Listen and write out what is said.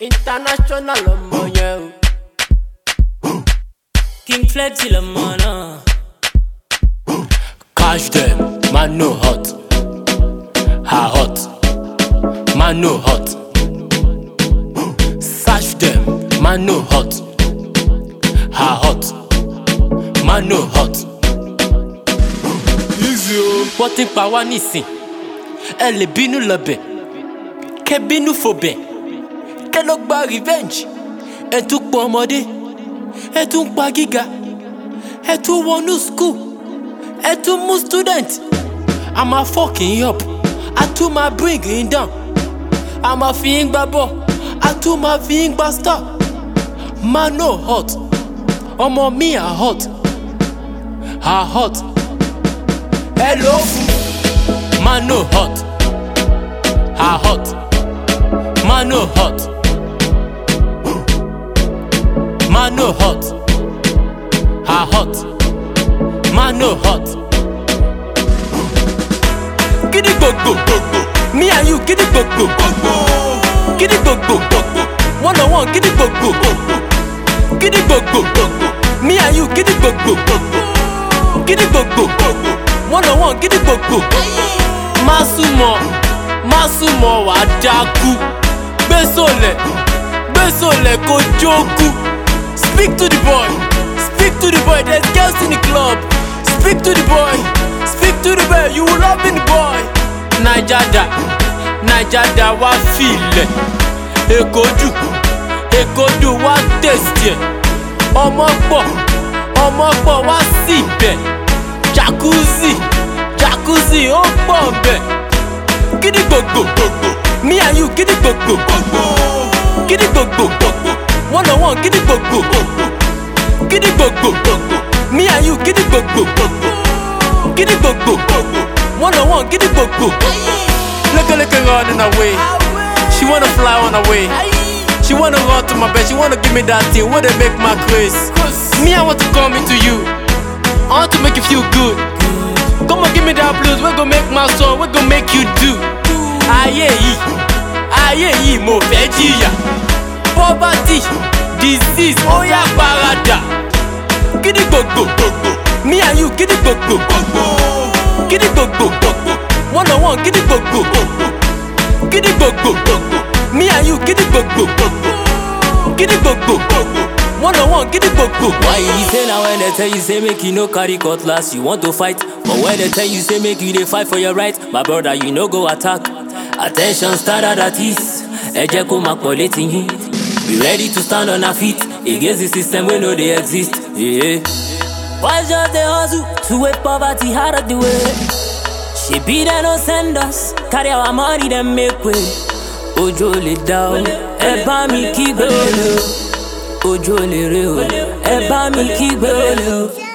International ọmọ yẹn o. King Flexi lọmọ náà. Cash dem, man no hot, her hot, man no hot. Sash dem, man no hot, her hot, man no hot. Easy o. Wọ́n ti pa wá nísìn, ẹ lè bínú lọ bẹ̀, kẹ́ bínú fò bẹ̀ ọmọdé ló gba revenge ẹ tún pọn ọmọdé ẹ tún pa gíga ẹ tún wọnú school ẹ tún mú student a máa fọ́ọ̀kì yín up a tún máa bring yín down a máa fi yín gbá bọ̀ a tún máa fi yín gbá star man no hot ọmọ mi a hot A hot ẹ lò ó fún man no hot A hot man no hot. Man no hot, her hot, man no hot. Gidi gbogbo gbogbo, me and you gidi gbogbo gbogbo, gidi gbogbo gbogbo, one on one gidi gbogbo gbogbo, gidi gbogbo gbogbo, me and you gidi gbogbo gbogbo, gidi gbogbo gbogbo, one on one gidi gbogbo. Má súnmọ́, má súnmọ́ wàá dákú, gbé sólẹ̀, Speak to the boy, speak to the boy, there's girls in the club. Speak to the boy, speak to the boy, you will love the boy. Najada, Najada wa feel Ekoju, Ekoju wa taste Ọmọ pọ̀, ọmọ wa wá síbẹ̀ Jacuzzi, jacuzzi ó go go go go, me and you gidi go, gidi go. wọ́n lọ wọ́n gidi gbogbo gidi gbogbo me and you gidi gbogbo gidi gbogbo wọ́n lọ wọ́n gidi gbogbo. Look at look at running away. She wanna fly on away. She wanna run to my bed. She wanna give me that thing. What they make my craze? Me, I want to come into you. I want to make you feel good. Come on, give me that blues. We go make my soul. We go make you do. Aye, aye, aye, mo fẹ́ jìyà poverty disease Oh oya parada go. me and you go go go go. go go go go. one on one go go go go. go go go go. me and you go go go go. go go go go. one on one go go. why you say now? when they tell you say make you no carry cutlass you want to fight but when they tell you say make you dey fight for your right my brother you no go attack attention start at ease Ejeku jẹ́ kó máa we ready to stand on our feet against the system we know they exist. Yeah. Why just the hustle to wait poverty out of the way? She be there no send us, carry our money then make way. Ojo le down, ẹ bá mi kígbe Ojo le re o, ẹ bá mi kígbe